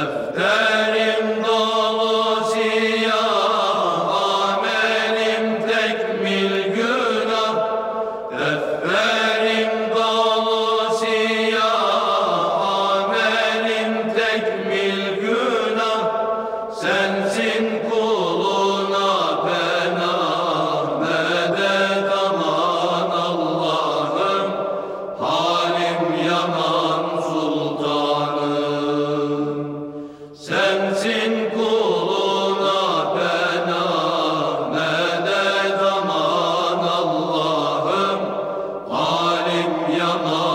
Defterim 나